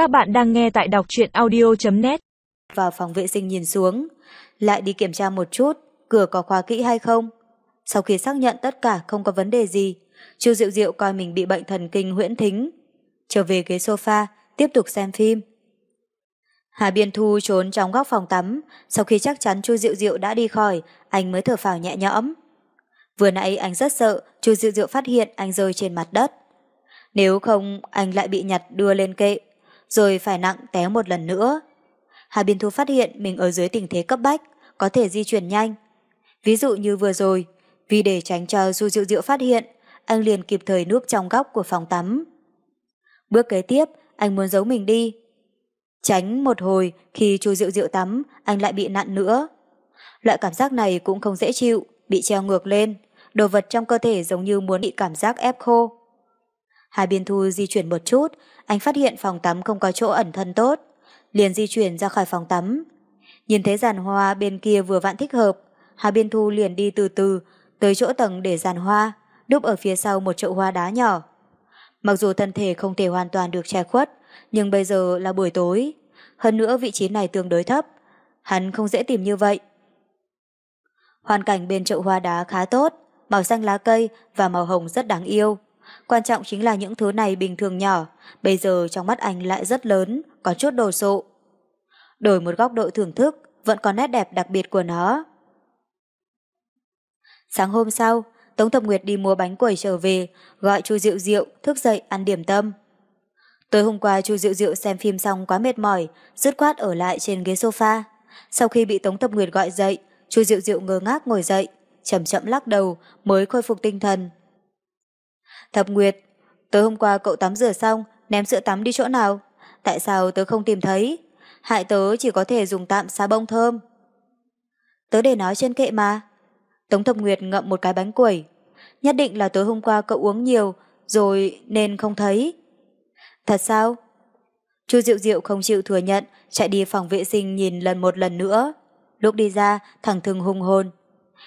Các bạn đang nghe tại đọc truyện audio.net Vào phòng vệ sinh nhìn xuống, lại đi kiểm tra một chút, cửa có khóa kỹ hay không. Sau khi xác nhận tất cả không có vấn đề gì, Chu Diệu Diệu coi mình bị bệnh thần kinh huyễn thính. Trở về ghế sofa, tiếp tục xem phim. Hà Biên Thu trốn trong góc phòng tắm, sau khi chắc chắn Chu Diệu Diệu đã đi khỏi, anh mới thở phào nhẹ nhõm. Vừa nãy anh rất sợ Chu Diệu Diệu phát hiện anh rơi trên mặt đất. Nếu không, anh lại bị nhặt đưa lên kệ, rồi phải nặng té một lần nữa. Hà Biên Thu phát hiện mình ở dưới tình thế cấp bách, có thể di chuyển nhanh. Ví dụ như vừa rồi, vì để tránh cho Du Diệu Diệu phát hiện, anh liền kịp thời núp trong góc của phòng tắm. Bước kế tiếp, anh muốn giấu mình đi. Tránh một hồi khi Chu Diệu Diệu tắm, anh lại bị nặn nữa. Loại cảm giác này cũng không dễ chịu, bị treo ngược lên, đồ vật trong cơ thể giống như muốn bị cảm giác ép khô. Hai biên thu di chuyển một chút, anh phát hiện phòng tắm không có chỗ ẩn thân tốt, liền di chuyển ra khỏi phòng tắm. Nhìn thấy giàn hoa bên kia vừa vặn thích hợp, Hà Biên Thu liền đi từ từ tới chỗ tầng để giàn hoa, đúc ở phía sau một chậu hoa đá nhỏ. Mặc dù thân thể không thể hoàn toàn được che khuất, nhưng bây giờ là buổi tối. Hơn nữa vị trí này tương đối thấp, hắn không dễ tìm như vậy. Hoàn cảnh bên chậu hoa đá khá tốt, màu xanh lá cây và màu hồng rất đáng yêu. Quan trọng chính là những thứ này bình thường nhỏ, bây giờ trong mắt anh lại rất lớn, có chút đồ sộ. Đổi một góc độ thưởng thức, vẫn có nét đẹp đặc biệt của nó. Sáng hôm sau, Tống Thập Nguyệt đi mua bánh quẩy trở về, gọi Chu Diệu Diệu thức dậy ăn điểm tâm. Tối hôm qua Chu Diệu Diệu xem phim xong quá mệt mỏi, dứt khoát ở lại trên ghế sofa. Sau khi bị Tống Thập Nguyệt gọi dậy, Chu Diệu Diệu ngơ ngác ngồi dậy, chậm chậm lắc đầu mới khôi phục tinh thần. Thập Nguyệt, tối hôm qua cậu tắm rửa xong, ném sữa tắm đi chỗ nào? Tại sao tớ không tìm thấy? Hại tớ chỉ có thể dùng tạm xà bông thơm. Tớ để nói trên kệ mà. Tống Thập Nguyệt ngậm một cái bánh quẩy. Nhất định là tối hôm qua cậu uống nhiều, rồi nên không thấy. Thật sao? Chu Diệu Diệu không chịu thừa nhận, chạy đi phòng vệ sinh nhìn lần một lần nữa. Lúc đi ra, thằng thường hung hồn.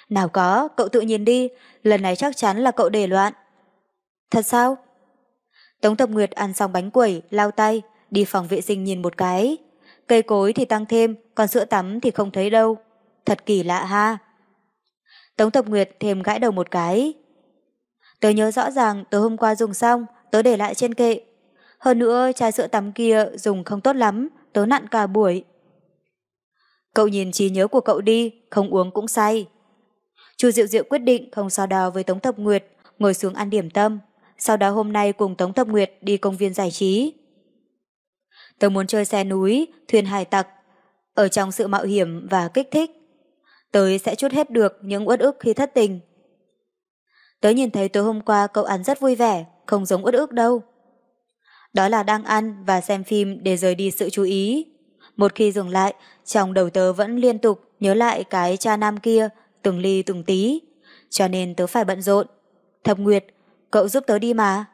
Nào có, cậu tự nhìn đi, lần này chắc chắn là cậu để loạn. Thật sao? Tống Thập Nguyệt ăn xong bánh quẩy, lau tay, đi phòng vệ sinh nhìn một cái. Cây cối thì tăng thêm, còn sữa tắm thì không thấy đâu. Thật kỳ lạ ha. Tống Thập Nguyệt thêm gãi đầu một cái. Tớ nhớ rõ ràng tớ hôm qua dùng xong, tớ để lại trên kệ. Hơn nữa chai sữa tắm kia dùng không tốt lắm, tớ nặn cả buổi. Cậu nhìn trí nhớ của cậu đi, không uống cũng say. Chu Diệu Diệu quyết định không so đo với Tống Thập Nguyệt, ngồi xuống ăn điểm tâm. Sau đó hôm nay cùng Tống Thập Nguyệt đi công viên giải trí. Tớ muốn chơi xe núi, thuyền hải tặc, ở trong sự mạo hiểm và kích thích. Tớ sẽ chút hết được những uất ức khi thất tình. Tớ nhìn thấy tối hôm qua cậu ăn rất vui vẻ, không giống uất ức đâu. Đó là đang ăn và xem phim để rời đi sự chú ý. Một khi dừng lại, trong đầu tớ vẫn liên tục nhớ lại cái cha nam kia, từng ly từng tí. Cho nên tớ phải bận rộn. Thập Nguyệt, cậu giúp tớ đi mà.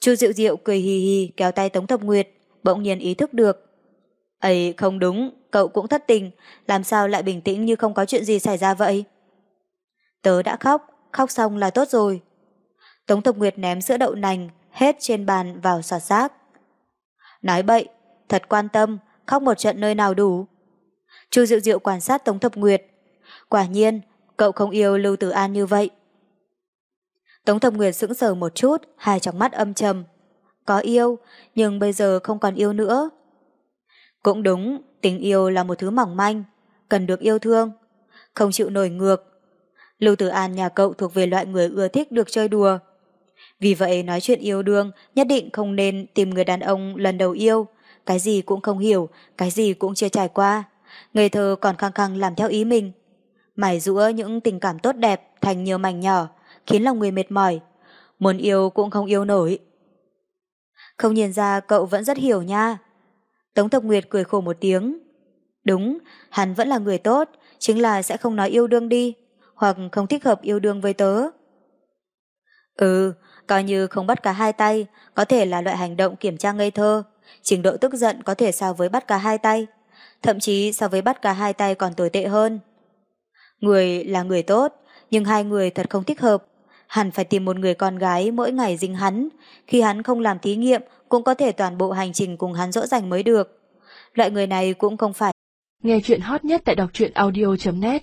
Chu Diệu Diệu cười hì hì kéo tay Tống Thập Nguyệt, bỗng nhiên ý thức được. ấy không đúng, cậu cũng thất tình, làm sao lại bình tĩnh như không có chuyện gì xảy ra vậy? Tớ đã khóc, khóc xong là tốt rồi. Tống Thập Nguyệt ném sữa đậu nành hết trên bàn vào sọt rác. Nói bậy, thật quan tâm, khóc một trận nơi nào đủ. Chu Diệu Diệu quan sát Tống Thập Nguyệt. Quả nhiên, cậu không yêu Lưu Tử An như vậy. Tống Thập Nguyệt sững sờ một chút, hai trong mắt âm trầm. Có yêu, nhưng bây giờ không còn yêu nữa. Cũng đúng, tình yêu là một thứ mỏng manh, cần được yêu thương, không chịu nổi ngược. Lưu Tử An nhà cậu thuộc về loại người ưa thích được chơi đùa. Vì vậy nói chuyện yêu đương nhất định không nên tìm người đàn ông lần đầu yêu, cái gì cũng không hiểu, cái gì cũng chưa trải qua. Ngây thơ còn khăng khăng làm theo ý mình. Mải rũa những tình cảm tốt đẹp thành nhiều mảnh nhỏ, khiến lòng người mệt mỏi. Muốn yêu cũng không yêu nổi. Không nhìn ra cậu vẫn rất hiểu nha. Tống Thập Nguyệt cười khổ một tiếng. Đúng, hắn vẫn là người tốt, chính là sẽ không nói yêu đương đi, hoặc không thích hợp yêu đương với tớ. Ừ, coi như không bắt cả hai tay, có thể là loại hành động kiểm tra ngây thơ. Trình độ tức giận có thể so với bắt cả hai tay, thậm chí so với bắt cả hai tay còn tồi tệ hơn. Người là người tốt, nhưng hai người thật không thích hợp. Hẳn phải tìm một người con gái mỗi ngày dính hắn, khi hắn không làm thí nghiệm cũng có thể toàn bộ hành trình cùng hắn dỗ dành mới được. Loại người này cũng không phải. Nghe chuyện hot nhất tại đọc truyện audio.net